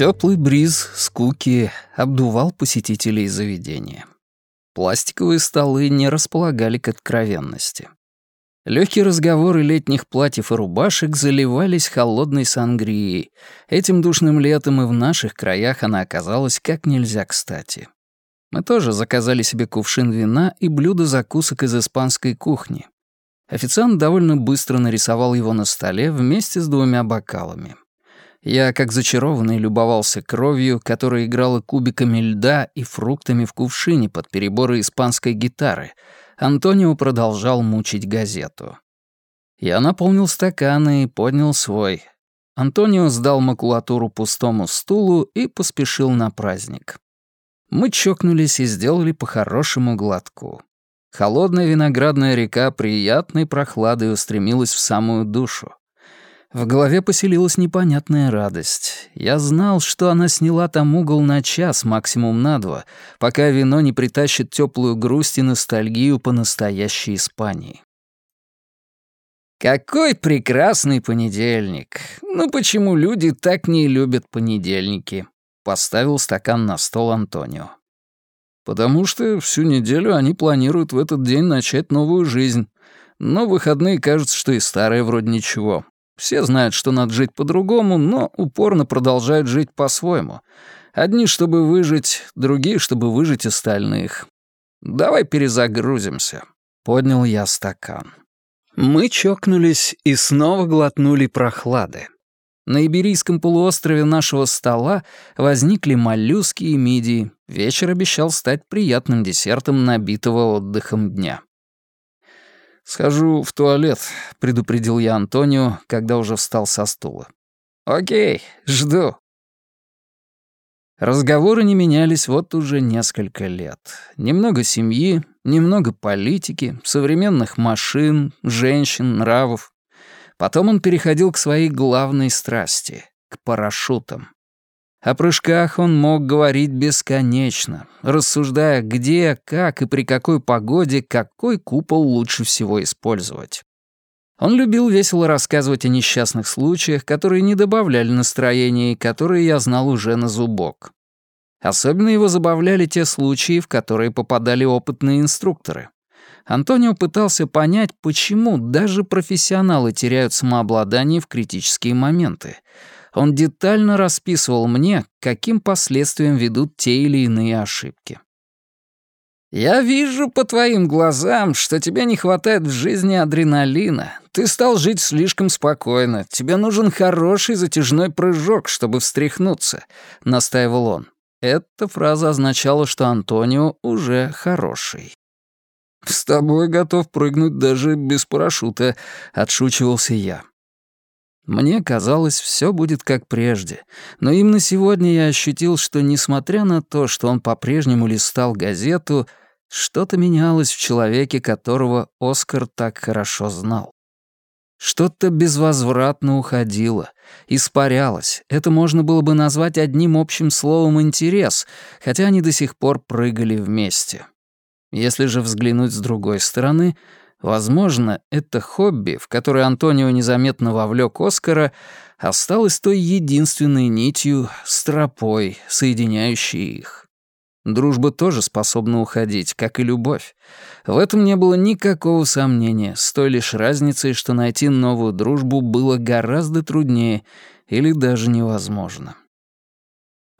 Теплый бриз скуки обдувал посетителей заведения. Пластиковые столы не располагали к откровенности. Легкие разговоры летних платьев и рубашек заливались холодной сангрией. Этим душным летом и в наших краях она оказалась как нельзя кстати. Мы тоже заказали себе кувшин вина и блюдо закусок из испанской кухни. Официант довольно быстро нарисовал его на столе вместе с двумя бокалами. Я, как зачарованный, любовался кровью, которая играла кубиками льда и фруктами в кувшине под переборы испанской гитары. Антонио продолжал мучить газету. Я наполнил стаканы и поднял свой. Антонио сдал макулатуру пустому стулу и поспешил на праздник. Мы чокнулись и сделали по хорошему глотку. Холодная виноградная река приятной прохладой устремилась в самую душу. В голове поселилась непонятная радость. Я знал, что она сняла там угол на час, максимум на два, пока вино не притащит теплую грусть и ностальгию по настоящей Испании. Какой прекрасный понедельник! Ну почему люди так не любят понедельники? Поставил стакан на стол Антонио. Потому что всю неделю они планируют в этот день начать новую жизнь. Но выходные кажется, что и старые вроде ничего. Все знают, что надо жить по-другому, но упорно продолжают жить по-своему. Одни, чтобы выжить, другие, чтобы выжить остальных. Давай перезагрузимся. Поднял я стакан. Мы чокнулись и снова глотнули прохлады. На Иберийском полуострове нашего стола возникли моллюски и мидии. Вечер обещал стать приятным десертом набитого отдыхом дня. «Схожу в туалет», — предупредил я Антонио, когда уже встал со стула. «Окей, жду». Разговоры не менялись вот уже несколько лет. Немного семьи, немного политики, современных машин, женщин, нравов. Потом он переходил к своей главной страсти — к парашютам. О прыжках он мог говорить бесконечно, рассуждая, где, как и при какой погоде какой купол лучше всего использовать. Он любил весело рассказывать о несчастных случаях, которые не добавляли настроения и которые я знал уже на зубок. Особенно его забавляли те случаи, в которые попадали опытные инструкторы. Антонио пытался понять, почему даже профессионалы теряют самообладание в критические моменты — он детально расписывал мне, каким последствиям ведут те или иные ошибки. «Я вижу по твоим глазам, что тебе не хватает в жизни адреналина. Ты стал жить слишком спокойно. Тебе нужен хороший затяжной прыжок, чтобы встряхнуться», — настаивал он. Эта фраза означала, что Антонио уже хороший. «С тобой готов прыгнуть даже без парашюта», — отшучивался я. Мне казалось, все будет как прежде, но именно сегодня я ощутил, что, несмотря на то, что он по-прежнему листал газету, что-то менялось в человеке, которого Оскар так хорошо знал. Что-то безвозвратно уходило, испарялось. Это можно было бы назвать одним общим словом «интерес», хотя они до сих пор прыгали вместе. Если же взглянуть с другой стороны — Возможно, это хобби, в которое Антонио незаметно вовлек Оскара, осталось той единственной нитью, стропой, соединяющей их. Дружба тоже способна уходить, как и любовь. В этом не было никакого сомнения, с той лишь разницей, что найти новую дружбу было гораздо труднее или даже невозможно.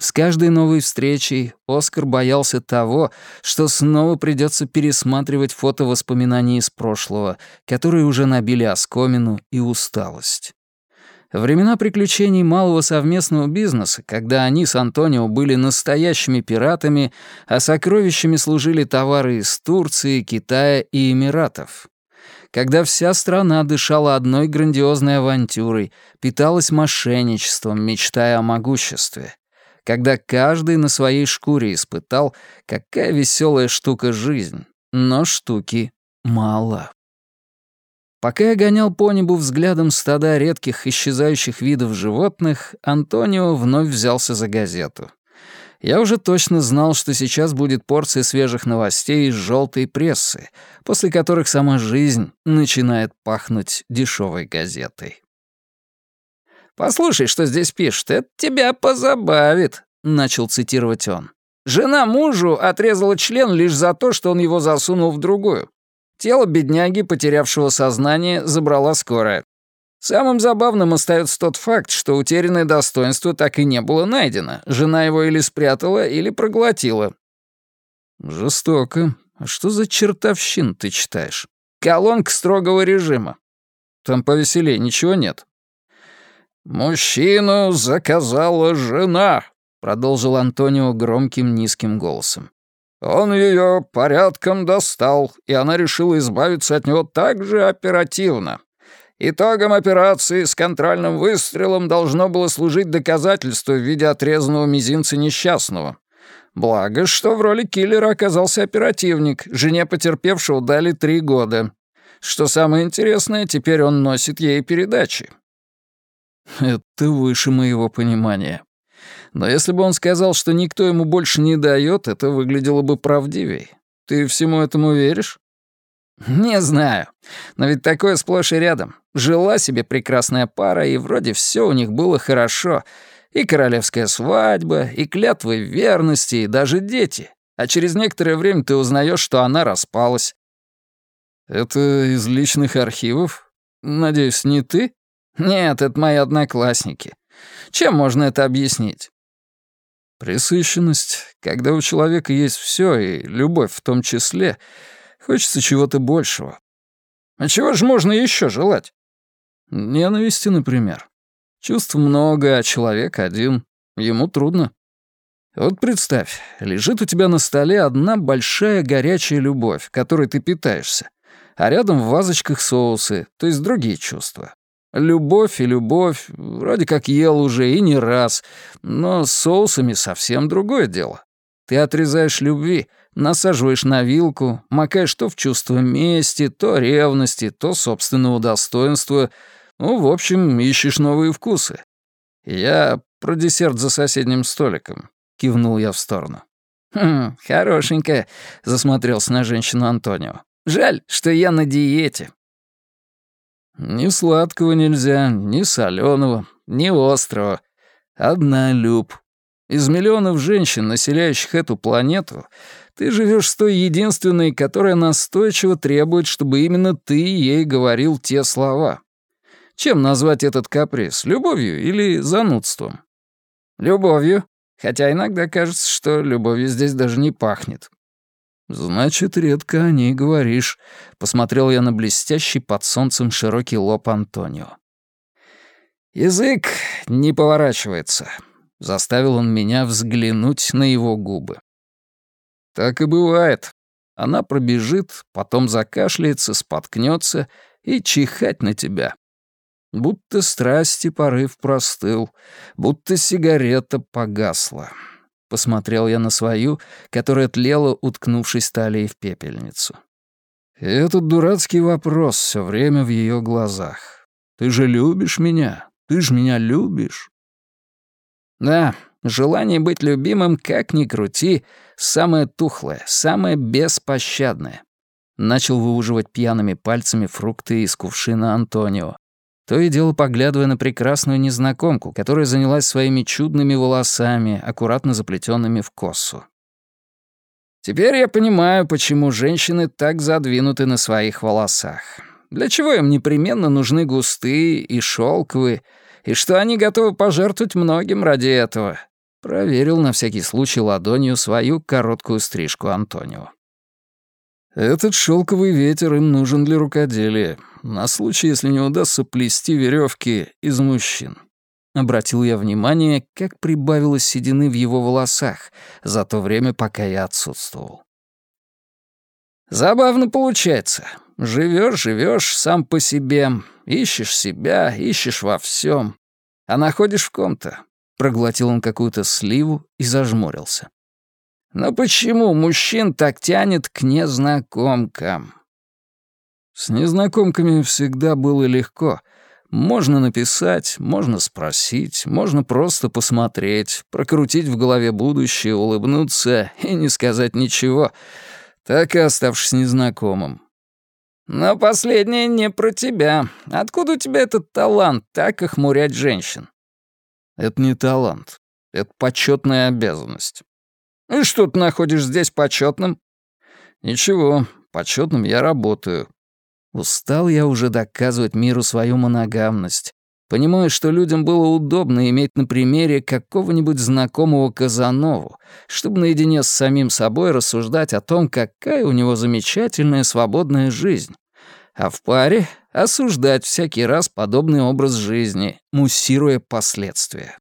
С каждой новой встречей Оскар боялся того, что снова придется пересматривать фото воспоминаний из прошлого, которые уже набили оскомину и усталость. Времена приключений малого совместного бизнеса, когда они с Антонио были настоящими пиратами, а сокровищами служили товары из Турции, Китая и Эмиратов. Когда вся страна дышала одной грандиозной авантюрой, питалась мошенничеством, мечтая о могуществе когда каждый на своей шкуре испытал, какая веселая штука жизнь, но штуки мало. Пока я гонял по небу взглядом стада редких исчезающих видов животных, Антонио вновь взялся за газету. Я уже точно знал, что сейчас будет порция свежих новостей из желтой прессы, после которых сама жизнь начинает пахнуть дешевой газетой. «Послушай, что здесь пишет, это тебя позабавит», — начал цитировать он. «Жена мужу отрезала член лишь за то, что он его засунул в другую. Тело бедняги, потерявшего сознание, забрала скорая. Самым забавным остается тот факт, что утерянное достоинство так и не было найдено. Жена его или спрятала, или проглотила. Жестоко. А что за чертовщин ты читаешь? Колонка строгого режима. Там повеселее ничего нет. «Мужчину заказала жена», — продолжил Антонио громким низким голосом. «Он ее порядком достал, и она решила избавиться от него так же оперативно. Итогом операции с контрольным выстрелом должно было служить доказательство в виде отрезанного мизинца несчастного. Благо, что в роли киллера оказался оперативник, жене потерпевшего дали три года. Что самое интересное, теперь он носит ей передачи. Это выше моего понимания. Но если бы он сказал, что никто ему больше не дает, это выглядело бы правдивей. Ты всему этому веришь? «Не знаю. Но ведь такое сплошь и рядом. Жила себе прекрасная пара, и вроде все у них было хорошо. И королевская свадьба, и клятвы верности, и даже дети. А через некоторое время ты узнаешь, что она распалась». «Это из личных архивов? Надеюсь, не ты?» «Нет, это мои одноклассники. Чем можно это объяснить?» «Пресыщенность. Когда у человека есть все, и любовь в том числе, Хочется чего-то большего. А чего же можно еще желать? Ненависти, например. Чувств много, а человек один. Ему трудно. Вот представь, лежит у тебя на столе одна большая горячая любовь, которой ты питаешься, а рядом в вазочках соусы, то есть другие чувства. Любовь и любовь, вроде как ел уже и не раз, но с соусами совсем другое дело. Ты отрезаешь любви, насаживаешь на вилку, макаешь то в чувство мести, то ревности, то собственного достоинства. Ну, в общем, ищешь новые вкусы. Я про десерт за соседним столиком. Кивнул я в сторону. «Хм, хорошенькая», — засмотрелся на женщину Антонио. «Жаль, что я на диете». «Ни сладкого нельзя, ни соленого, ни острого. Одна люб. Из миллионов женщин, населяющих эту планету, ты живешь с той единственной, которая настойчиво требует, чтобы именно ты ей говорил те слова. Чем назвать этот каприз? Любовью или занудством? Любовью. Хотя иногда кажется, что любовью здесь даже не пахнет. «Значит, редко о ней говоришь», — посмотрел я на блестящий под солнцем широкий лоб Антонио. «Язык не поворачивается. Заставил он меня взглянуть на его губы. Так и бывает. Она пробежит, потом закашляется, споткнется и чихать на тебя. Будто страсти порыв простыл, будто сигарета погасла. Посмотрел я на свою, которая тлела, уткнувшись талией в пепельницу. И этот дурацкий вопрос все время в ее глазах. «Ты же любишь меня? Ты же меня любишь?» Да, желание быть любимым, как ни крути, самое тухлое, самое беспощадное. Начал выуживать пьяными пальцами фрукты из кувшина Антонио. То и дело поглядывая на прекрасную незнакомку, которая занялась своими чудными волосами, аккуратно заплетенными в косу. Теперь я понимаю, почему женщины так задвинуты на своих волосах. Для чего им непременно нужны густые и шелковые, и что они готовы пожертвовать многим ради этого. Проверил на всякий случай ладонью свою короткую стрижку Антонио. Этот шелковый ветер им нужен для рукоделия, на случай, если не удастся плести веревки из мужчин. Обратил я внимание, как прибавилось седины в его волосах за то время, пока я отсутствовал. Забавно получается. Живешь, живешь сам по себе, ищешь себя, ищешь во всем, а находишь в ком-то. Проглотил он какую-то сливу и зажмурился. Но почему мужчин так тянет к незнакомкам? С незнакомками всегда было легко. Можно написать, можно спросить, можно просто посмотреть, прокрутить в голове будущее, улыбнуться и не сказать ничего, так и оставшись незнакомым. Но последнее не про тебя. Откуда у тебя этот талант так охмурять женщин? Это не талант. Это почетная обязанность. И что ты находишь здесь почетным? Ничего, почетным я работаю. Устал я уже доказывать миру свою моногамность. Понимаю, что людям было удобно иметь на примере какого-нибудь знакомого Казанову, чтобы наедине с самим собой рассуждать о том, какая у него замечательная свободная жизнь, а в паре осуждать всякий раз подобный образ жизни, муссируя последствия.